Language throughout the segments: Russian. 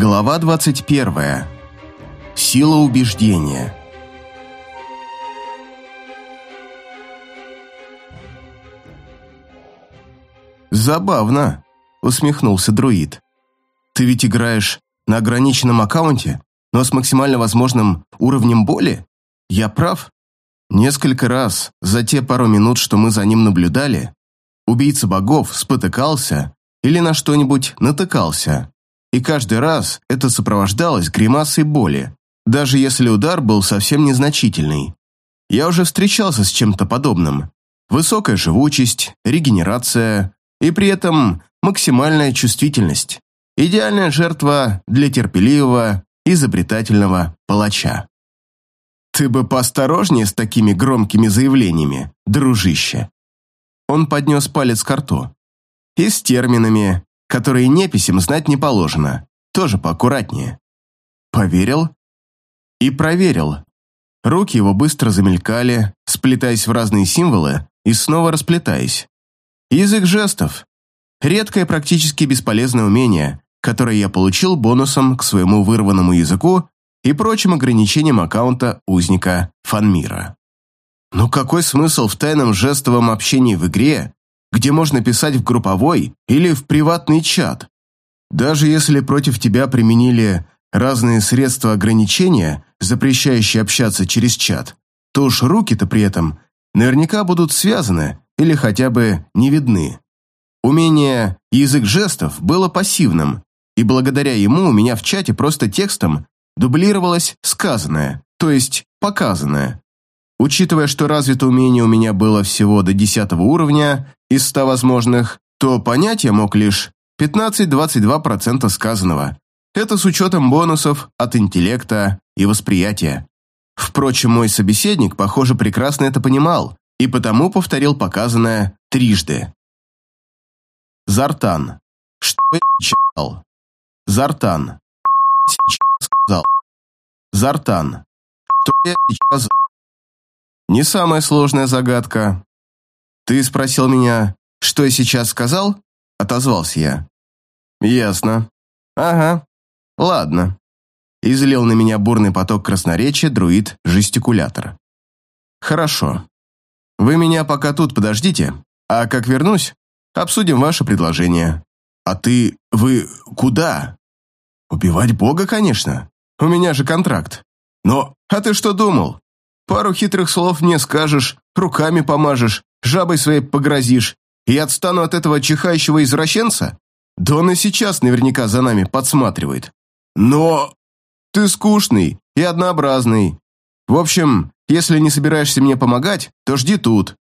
Глава 21. Сила убеждения. «Забавно», — усмехнулся друид. «Ты ведь играешь на ограниченном аккаунте, но с максимально возможным уровнем боли? Я прав?» Несколько раз за те пару минут, что мы за ним наблюдали, убийца богов спотыкался или на что-нибудь натыкался. И каждый раз это сопровождалось гримасой боли, даже если удар был совсем незначительный. Я уже встречался с чем-то подобным. Высокая живучесть, регенерация и при этом максимальная чувствительность. Идеальная жертва для терпеливого, изобретательного палача. «Ты бы поосторожнее с такими громкими заявлениями, дружище!» Он поднес палец к рту. «И с терминами, которые неписям знать не положено. Тоже поаккуратнее». Поверил и проверил. Руки его быстро замелькали, сплетаясь в разные символы и снова расплетаясь. Язык жестов. Редкое, практически бесполезное умение, которое я получил бонусом к своему вырванному языку и прочим ограничениям аккаунта узника Фанмира. Но какой смысл в тайном жестовом общении в игре, где можно писать в групповой или в приватный чат? Даже если против тебя применили разные средства ограничения, запрещающие общаться через чат, то уж руки-то при этом наверняка будут связаны или хотя бы не видны. Умение язык жестов было пассивным, и благодаря ему у меня в чате просто текстом дублировалось сказанное, то есть показанное. Учитывая, что развито умение у меня было всего до 10 уровня из 100 возможных, то понять я мог лишь 15-22% сказанного. Это с учетом бонусов от интеллекта и восприятия. Впрочем, мой собеседник, похоже, прекрасно это понимал и потому повторил показанное трижды. Зартан. Что я? Зартан. сказал. Зартан. Что я сейчас... Не самая сложная загадка. Ты спросил меня, что я сейчас сказал? Отозвался я. Ясно. Ага. Ладно. Излил на меня бурный поток красноречия друид-жестикулятор. Хорошо. Вы меня пока тут подождите, а как вернусь, обсудим ваше предложение. А ты... вы куда? Убивать Бога, конечно. У меня же контракт. Но... А ты что думал? Пару хитрых слов мне скажешь, руками помажешь, жабой своей погрозишь, и отстану от этого чихающего извращенца? Да он и сейчас наверняка за нами подсматривает. Но... Ты скучный и однообразный. В общем, если не собираешься мне помогать, то жди тут.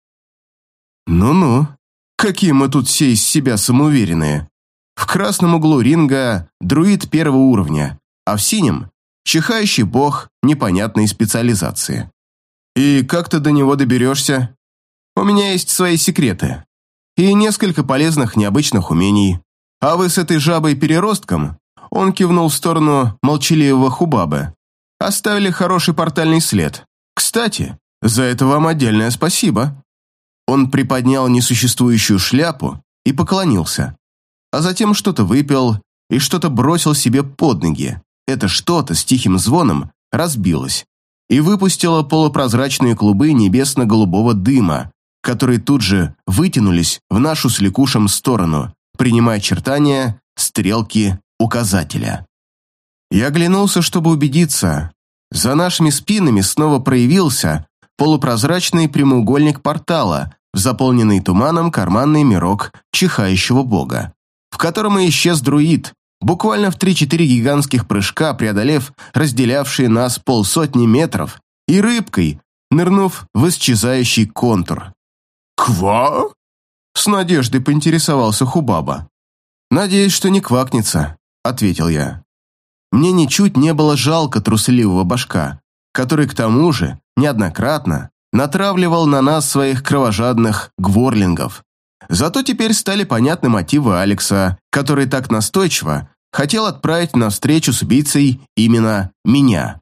Ну-ну, какие мы тут все из себя самоуверенные. В красном углу ринга друид первого уровня, а в синем – чихающий бог непонятной специализации. «И как ты до него доберешься?» «У меня есть свои секреты. И несколько полезных необычных умений. А вы с этой жабой-переростком?» Он кивнул в сторону молчаливого Хубабы. «Оставили хороший портальный след. Кстати, за это вам отдельное спасибо». Он приподнял несуществующую шляпу и поклонился. А затем что-то выпил и что-то бросил себе под ноги. Это что-то с тихим звоном разбилось и выпустила полупрозрачные клубы небесно-голубого дыма, которые тут же вытянулись в нашу с Ликушем сторону, принимая очертания стрелки указателя. Я оглянулся, чтобы убедиться. За нашими спинами снова проявился полупрозрачный прямоугольник портала заполненный туманом карманный мирок чихающего бога, в котором и исчез друид, буквально в 3-4 гигантских прыжка преодолев разделявшие нас полсотни метров, и рыбкой, нырнув в исчезающий контур. «Ква?» С надеждой поинтересовался Хубаба. «Надеюсь, что не квакнется», — ответил я. Мне ничуть не было жалко трусливого башка, который, к тому же, неоднократно натравливал на нас своих кровожадных гворлингов. Зато теперь стали понятны мотивы Алекса, который так настойчиво хотел отправить на встречу с убийцей именно меня.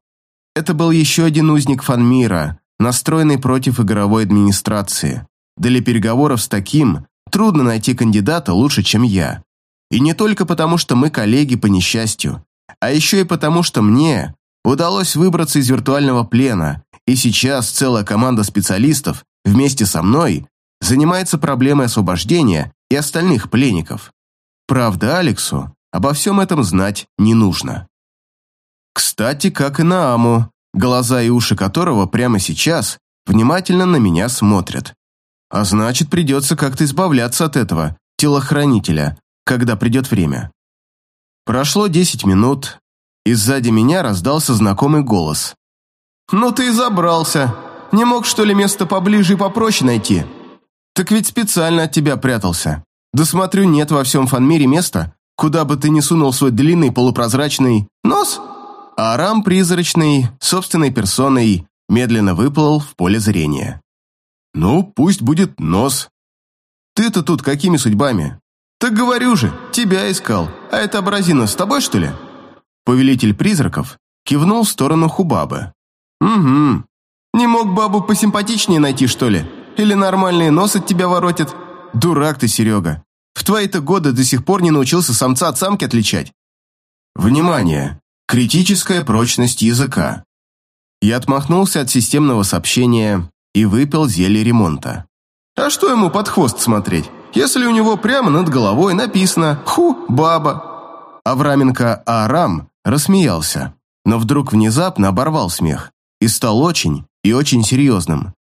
Это был еще один узник Фанмира, настроенный против игровой администрации. Для переговоров с таким трудно найти кандидата лучше, чем я. И не только потому, что мы коллеги по несчастью. А еще и потому, что мне удалось выбраться из виртуального плена, и сейчас целая команда специалистов вместе со мной занимается проблемой освобождения и остальных пленников. Правда, Алексу обо всем этом знать не нужно. Кстати, как и Нааму, глаза и уши которого прямо сейчас внимательно на меня смотрят. А значит, придется как-то избавляться от этого телохранителя, когда придет время. Прошло десять минут, и сзади меня раздался знакомый голос. «Ну ты и забрался. Не мог, что ли, место поближе и попроще найти? Так ведь специально от тебя прятался. Да смотрю, нет во всем фанмире места, куда бы ты не сунул свой длинный полупрозрачный нос». А Арам призрачный, собственной персоной, медленно выплыл в поле зрения. «Ну, пусть будет нос. Ты-то тут какими судьбами?» «Так говорю же, тебя искал. А это абразина с тобой, что ли?» Повелитель призраков кивнул в сторону Хубабы. «Угу. Не мог бабу посимпатичнее найти, что ли? Или нормальный нос от тебя воротит? Дурак ты, Серега. В твои-то годы до сих пор не научился самца от самки отличать». «Внимание! Критическая прочность языка». Я отмахнулся от системного сообщения и выпил зелье ремонта. А что ему под хвост смотреть, если у него прямо над головой написано «Ху, баба». Авраменко Арам рассмеялся, но вдруг внезапно оборвал смех и стал очень и очень серьезным.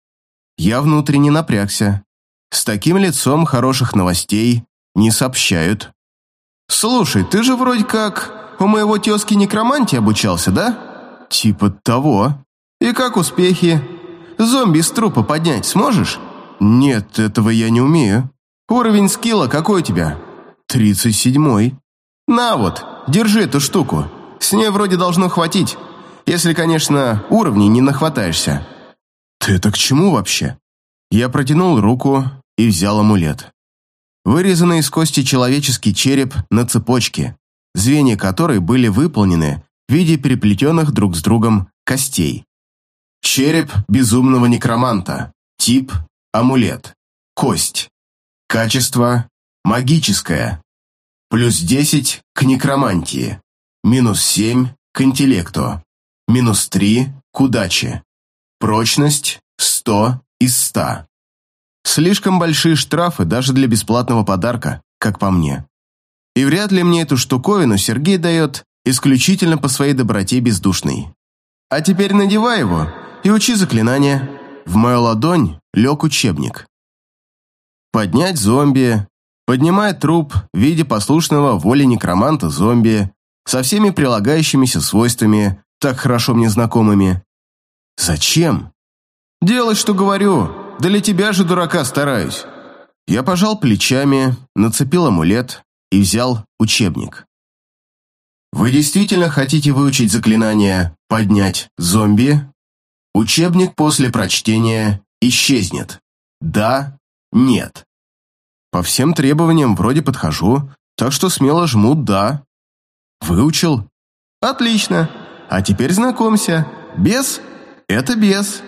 Я внутренне напрягся. С таким лицом хороших новостей не сообщают. «Слушай, ты же вроде как у моего тезки некромантии обучался, да?» «Типа того». «И как успехи? Зомби из трупа поднять сможешь?» «Нет, этого я не умею». «Уровень скилла какой у тебя?» «Тридцать седьмой». «На вот, держи эту штуку. С ней вроде должно хватить. Если, конечно, уровней не нахватаешься». «Ты это к чему вообще?» Я протянул руку и взял амулет. Вырезанный из кости человеческий череп на цепочке, звенья которой были выполнены в виде переплетенных друг с другом костей. Череп безумного некроманта. Тип Амулет. Кость. Качество. Магическое. Плюс 10 к некромантии. Минус 7 к интеллекту. Минус 3 к удаче. Прочность 100 из 100. Слишком большие штрафы даже для бесплатного подарка, как по мне. И вряд ли мне эту штуковину Сергей дает исключительно по своей доброте бездушной. А теперь надевай его и учи заклинания. В мою ладонь лег учебник. Поднять зомби, поднимает труп в виде послушного воли некроманта зомби со всеми прилагающимися свойствами, так хорошо мне знакомыми. Зачем? Делать, что говорю. Для тебя же, дурака, стараюсь. Я пожал плечами, нацепил амулет и взял учебник. Вы действительно хотите выучить заклинание «поднять зомби»? Учебник после прочтения исчезнет. Да, нет. По всем требованиям вроде подхожу, так что смело жму «да». Выучил? Отлично. А теперь знакомься. Бес – это бес.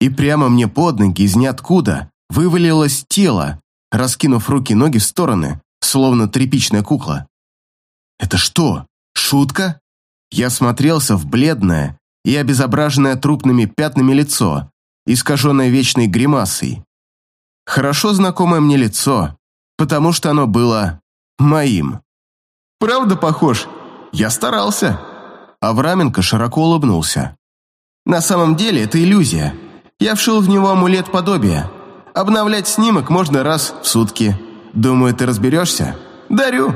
И прямо мне под ноги из ниоткуда вывалилось тело, раскинув руки и ноги в стороны, словно тряпичная кукла. Это что, шутка? Я смотрелся в бледное, и обезображенное трупными пятнами лицо, искаженное вечной гримасой. Хорошо знакомое мне лицо, потому что оно было моим. «Правда похож? Я старался!» Авраменко широко улыбнулся. «На самом деле это иллюзия. Я вшил в него амулет подобия. Обновлять снимок можно раз в сутки. Думаю, ты разберешься? Дарю!»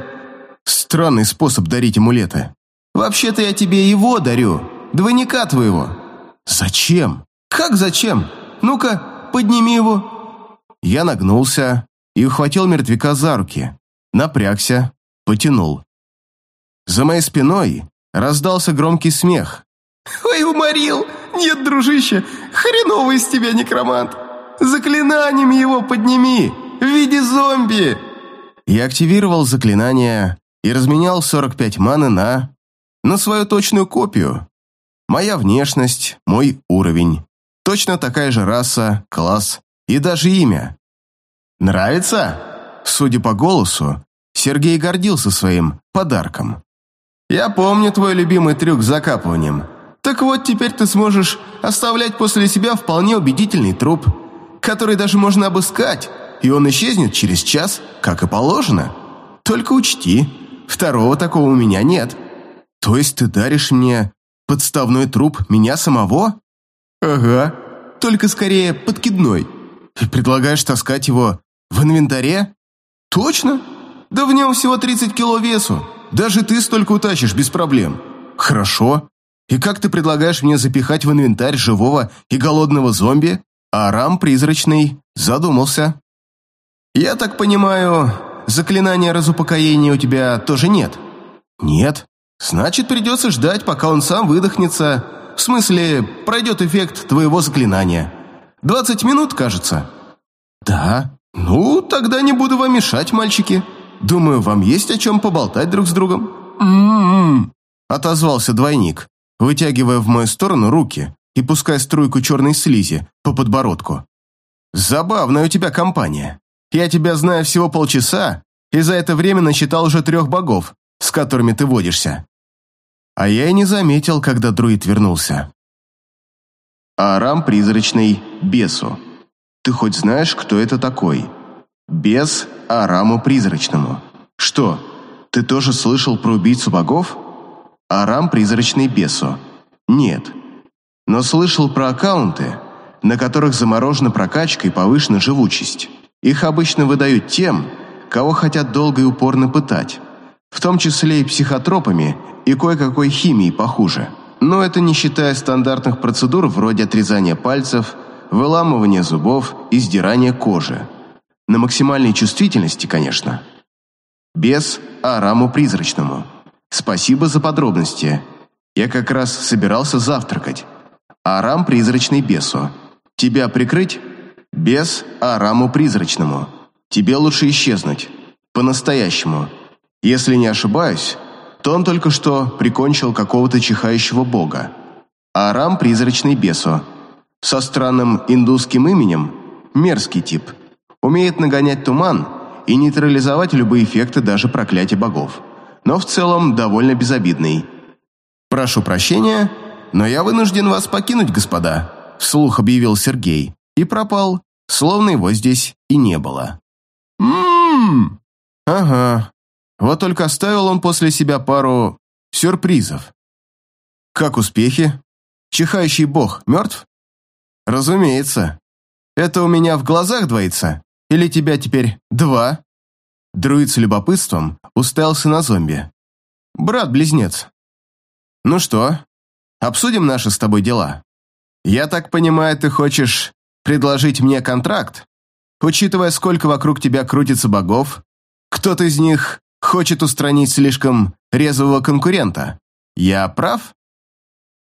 Странный способ дарить амулеты. «Вообще-то я тебе его дарю, Двойника твоего». «Зачем?» «Как зачем? Ну-ка, подними его». Я нагнулся и ухватил мертвяка за руки, напрягся, потянул. За моей спиной раздался громкий смех. «Ой, уморил! Нет, дружище, хреновый из тебя некромант! Заклинанием его подними, в виде зомби!» Я активировал заклинание и разменял 45 маны на... на свою точную копию. Моя внешность, мой уровень. Точно такая же раса, класс и даже имя. Нравится? Судя по голосу, Сергей гордился своим подарком. Я помню твой любимый трюк с закапыванием. Так вот, теперь ты сможешь оставлять после себя вполне убедительный труп, который даже можно обыскать, и он исчезнет через час, как и положено. Только учти, второго такого у меня нет. То есть ты даришь мне подставной труп меня самого? Ага, только скорее подкидной. И предлагаешь таскать его в инвентаре? Точно? Да в нем всего 30 кило весу. Даже ты столько утащишь без проблем. Хорошо. И как ты предлагаешь мне запихать в инвентарь живого и голодного зомби? А Арам призрачный задумался. Я так понимаю, заклинания разупокоения у тебя тоже нет? Нет. Значит, придется ждать, пока он сам выдохнется. В смысле, пройдет эффект твоего заклинания. 20 минут, кажется? Да. Ну, тогда не буду вам мешать, мальчики. Думаю, вам есть о чем поболтать друг с другом. «М-м-м», отозвался двойник, вытягивая в мою сторону руки и пуская струйку черной слизи по подбородку. «Забавная у тебя компания. Я тебя знаю всего полчаса, и за это время насчитал уже трех богов, с которыми ты водишься». А я и не заметил, когда друид вернулся. Арам призрачный бесу. Ты хоть знаешь, кто это такой? Бес Араму призрачному. Что, ты тоже слышал про убийцу богов? Арам призрачный бесу. Нет. Но слышал про аккаунты, на которых заморожена прокачка и повышена живучесть. Их обычно выдают тем, кого хотят долго и упорно пытать, в том числе и психотропами и кое-какой химией похуже. Но это не считая стандартных процедур вроде отрезания пальцев, выламывания зубов и сдирания кожи. На максимальной чувствительности, конечно. Без Араму призрачному. Спасибо за подробности. Я как раз собирался завтракать. Арам призрачный бесу. Тебя прикрыть? Без Араму призрачному. Тебе лучше исчезнуть. По-настоящему. Если не ошибаюсь, то он только что прикончил какого-то чихающего бога. Арам призрачный бесу. Со странным индусским именем мерзкий тип. Умеет нагонять туман и нейтрализовать любые эффекты даже проклятия богов. Но в целом довольно безобидный. «Прошу прощения, но я вынужден вас покинуть, господа», вслух объявил Сергей и пропал, словно его здесь и не было. «Ммм!» «Ага. Вот только оставил он после себя пару сюрпризов. Как успехи? Чихающий бог мертв? Разумеется. Это у меня в глазах двоится? Или тебя теперь два?» Друид с любопытством уставился на зомби. «Брат-близнец. Ну что, обсудим наши с тобой дела? Я так понимаю, ты хочешь предложить мне контракт? Учитывая, сколько вокруг тебя крутится богов, кто-то из них хочет устранить слишком резвого конкурента. Я прав?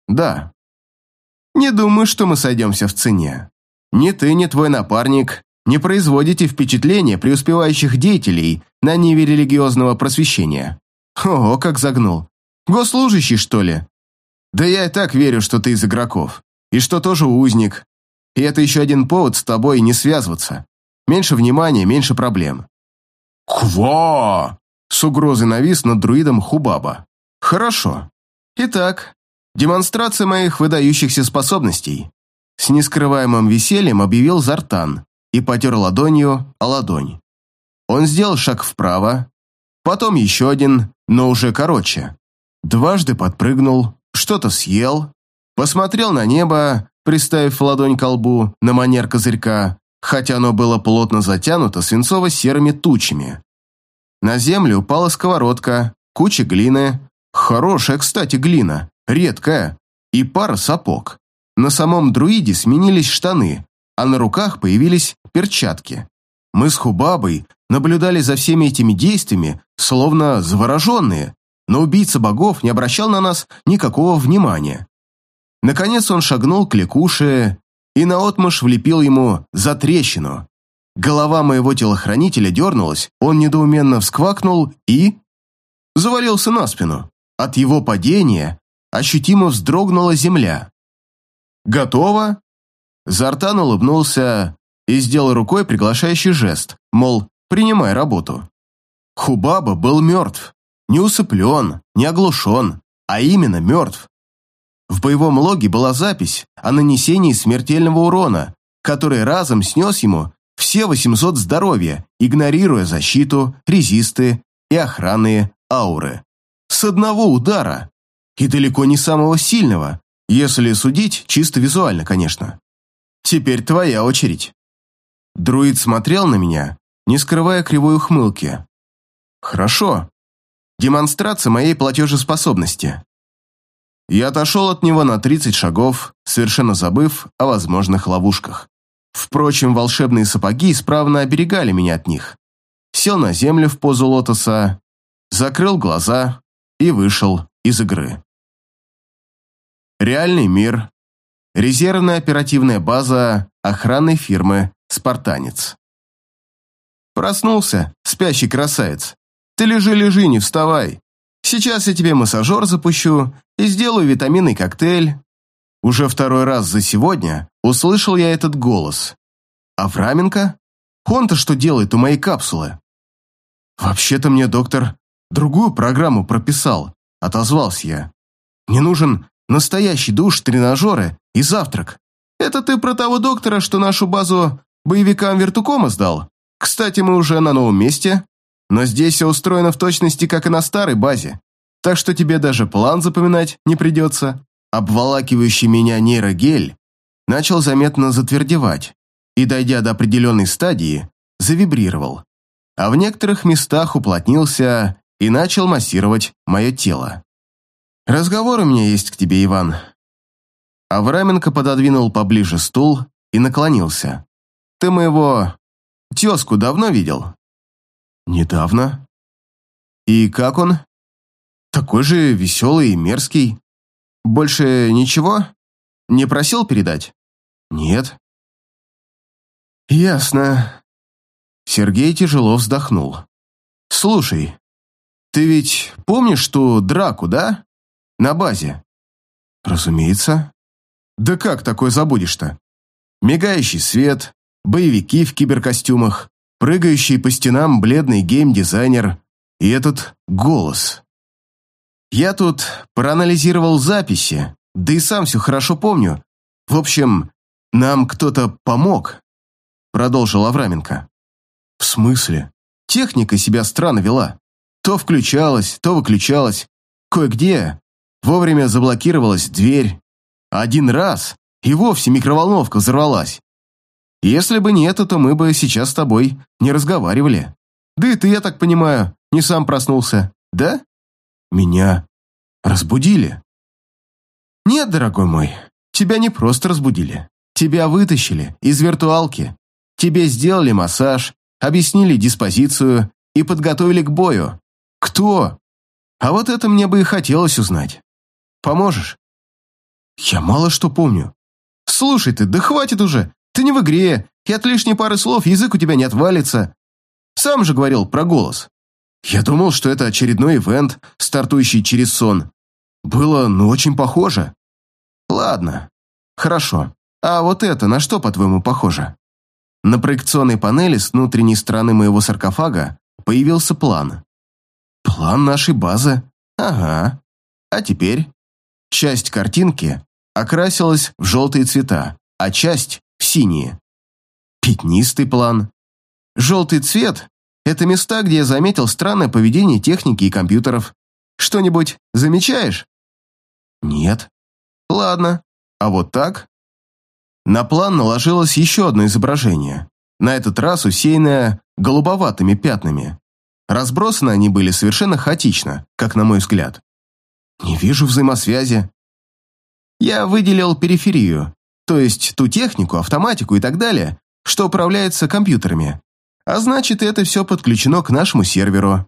Да. Не думаю, что мы сойдемся в цене. Ни ты, ни твой напарник не производите впечатления преуспевающих деятелей на ниве религиозного просвещения. Ого, как загнул. Госслужащий, что ли? Да я и так верю, что ты из игроков. И что тоже узник. И это еще один повод с тобой не связываться. Меньше внимания, меньше проблем. Ква! С угрозой навис над друидом Хубаба. Хорошо. Итак, демонстрация моих выдающихся способностей. С нескрываемым весельем объявил Зартан, и потер ладонью о ладонь. Он сделал шаг вправо, потом еще один, но уже короче. Дважды подпрыгнул, что-то съел, посмотрел на небо, приставив ладонь к лбу на манер козырька, хотя оно было плотно затянуто свинцово-серыми тучами. На землю упала сковородка, куча глины, хорошая, кстати, глина, редкая, и пара сапог. На самом друиде сменились штаны, а на руках появились перчатки. Мы с Хубабой наблюдали за всеми этими действиями, словно завороженные, но убийца богов не обращал на нас никакого внимания. Наконец он шагнул к Лекуше и наотмашь влепил ему за трещину. Голова моего телохранителя дернулась, он недоуменно всквакнул и... завалился на спину. От его падения ощутимо вздрогнула земля. «Готово?» Зартан улыбнулся и сделал рукой приглашающий жест, мол, принимай работу. Хубаба был мертв, не усыплен, не оглушен, а именно мертв. В боевом логе была запись о нанесении смертельного урона, который разом снес ему все 800 здоровья, игнорируя защиту, резисты и охранные ауры. С одного удара. И далеко не самого сильного, если судить чисто визуально, конечно. Теперь твоя очередь. Друид смотрел на меня, не скрывая кривой ухмылки. Хорошо. Демонстрация моей платежеспособности. Я отошел от него на 30 шагов, совершенно забыв о возможных ловушках. Впрочем, волшебные сапоги исправно оберегали меня от них. Сел на землю в позу лотоса, закрыл глаза и вышел из игры. Реальный мир. Резервная оперативная база охранной фирмы «Спартанец». Проснулся, спящий красавец. Ты лежи-лежи, не вставай. Сейчас я тебе массажер запущу и сделаю витаминный коктейль. Уже второй раз за сегодня услышал я этот голос. Авраменко? Он-то что делает у моей капсулы? Вообще-то мне доктор другую программу прописал, отозвался я. Мне нужен настоящий душ, тренажеры и завтрак. Это ты про того доктора, что нашу базу боевикам Вертукома сдал? Кстати, мы уже на новом месте, но здесь все устроено в точности, как и на старой базе. Так что тебе даже план запоминать не придется. Обволакивающий меня нейрогель начал заметно затвердевать и, дойдя до определенной стадии, завибрировал, а в некоторых местах уплотнился и начал массировать мое тело. «Разговор у меня есть к тебе, Иван». Авраменко пододвинул поближе стул и наклонился. «Ты моего Тезку давно видел?» «Недавно». «И как он?» «Такой же веселый и мерзкий. Больше ничего? Не просил передать?» «Нет». «Ясно». Сергей тяжело вздохнул. «Слушай, ты ведь помнишь ту драку, да? На базе?» «Разумеется». «Да как такое забудешь-то? Мигающий свет, боевики в киберкостюмах, прыгающий по стенам бледный геймдизайнер и этот голос. Я тут проанализировал записи, да и сам все хорошо помню. В общем, нам кто-то помог, продолжил Авраменко. В смысле? Техника себя странно вела. То включалась, то выключалась. Кое-где вовремя заблокировалась дверь. Один раз и вовсе микроволновка взорвалась. Если бы не это, то мы бы сейчас с тобой не разговаривали. Да и ты, я так понимаю, не сам проснулся, да? Меня разбудили. Нет, дорогой мой, тебя не просто разбудили. Тебя вытащили из виртуалки. Тебе сделали массаж, объяснили диспозицию и подготовили к бою. Кто? А вот это мне бы и хотелось узнать. Поможешь? Я мало что помню. Слушай ты, да хватит уже. Ты не в игре, и от лишней пары слов язык у тебя не отвалится. Сам же говорил про голос. Я думал, что это очередной ивент, стартующий через сон. Было, ну, очень похоже. Ладно, хорошо. А вот это на что, по-твоему, похоже? На проекционной панели с внутренней стороны моего саркофага появился план. План нашей базы? Ага. А теперь? Часть картинки окрасилась в желтые цвета, а часть синие. Пятнистый план. Желтый цвет – это места, где я заметил странное поведение техники и компьютеров. Что-нибудь замечаешь? Нет. Ладно. А вот так? На план наложилось еще одно изображение. На этот раз усеянное голубоватыми пятнами. Разбросаны они были совершенно хаотично, как на мой взгляд. Не вижу взаимосвязи. Я выделил периферию, то есть ту технику, автоматику и так далее, что управляется компьютерами. А значит, это все подключено к нашему серверу.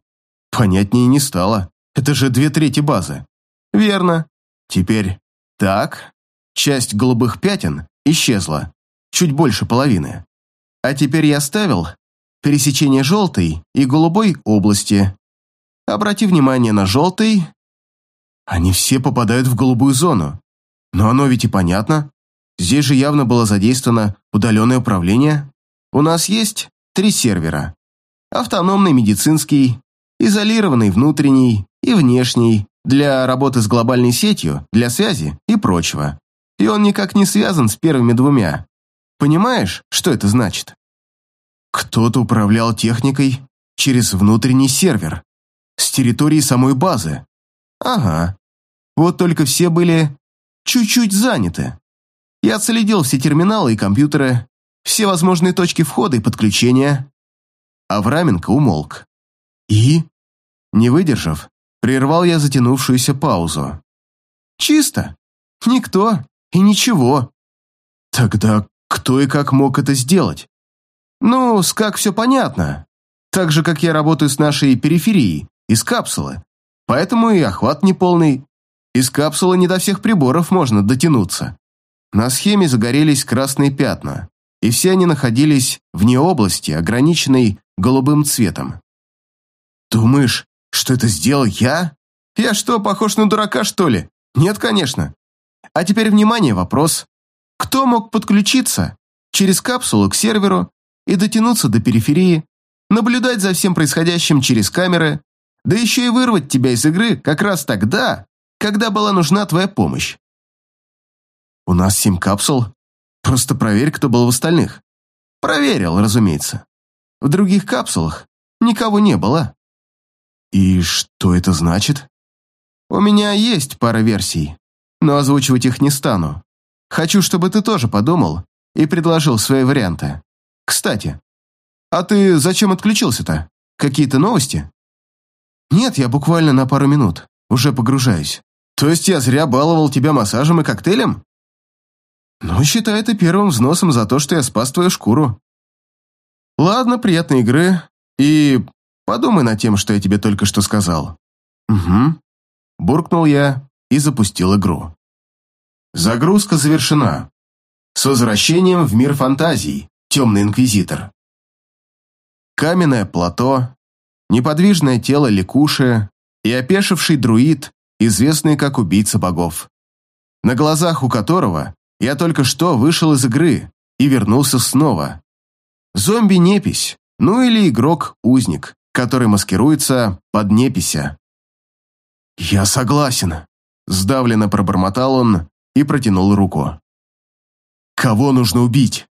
Понятнее не стало. Это же две трети базы. Верно. Теперь так. Часть голубых пятен исчезла. Чуть больше половины. А теперь я ставил пересечение желтой и голубой области. Обрати внимание на желтый. Они все попадают в голубую зону. Но оно ведь и понятно. Здесь же явно было задействовано удаленное управление. У нас есть три сервера. Автономный медицинский, изолированный внутренний и внешний, для работы с глобальной сетью, для связи и прочего. И он никак не связан с первыми двумя. Понимаешь, что это значит? Кто-то управлял техникой через внутренний сервер, с территории самой базы. Ага. Вот только все были чуть-чуть заняты. Я отследил все терминалы и компьютеры, все возможные точки входа и подключения. Авраменко умолк. И, не выдержав, прервал я затянувшуюся паузу. Чисто. Никто и ничего. Тогда кто и как мог это сделать? Ну, с как все понятно. Так же, как я работаю с нашей периферией, из капсулы. Поэтому и охват неполный. Из капсулы не до всех приборов можно дотянуться. На схеме загорелись красные пятна, и все они находились вне области, ограниченной голубым цветом. «Думаешь, что это сделал я? Я что, похож на дурака, что ли? Нет, конечно. А теперь, внимание, вопрос. Кто мог подключиться через капсулу к серверу и дотянуться до периферии, наблюдать за всем происходящим через камеры, да еще и вырвать тебя из игры как раз тогда, когда была нужна твоя помощь? У нас семь капсул. Просто проверь, кто был в остальных. Проверил, разумеется. В других капсулах никого не было. И что это значит? У меня есть пара версий, но озвучивать их не стану. Хочу, чтобы ты тоже подумал и предложил свои варианты. Кстати, а ты зачем отключился-то? Какие-то новости? Нет, я буквально на пару минут. Уже погружаюсь. То есть я зря баловал тебя массажем и коктейлем? Ну, считай это первым взносом за то, что я спас твою шкуру. Ладно, приятной игры. И подумай над тем, что я тебе только что сказал. Угу. Буркнул я и запустил игру. Загрузка завершена. С возвращением в мир фантазий, темный инквизитор. Каменное плато, неподвижное тело Ликуши и опешивший друид, известный как убийца богов, на глазах у которого я только что вышел из игры и вернулся снова. Зомби-непись, ну или игрок-узник, который маскируется под непися. «Я согласен», – сдавленно пробормотал он и протянул руку. «Кого нужно убить?»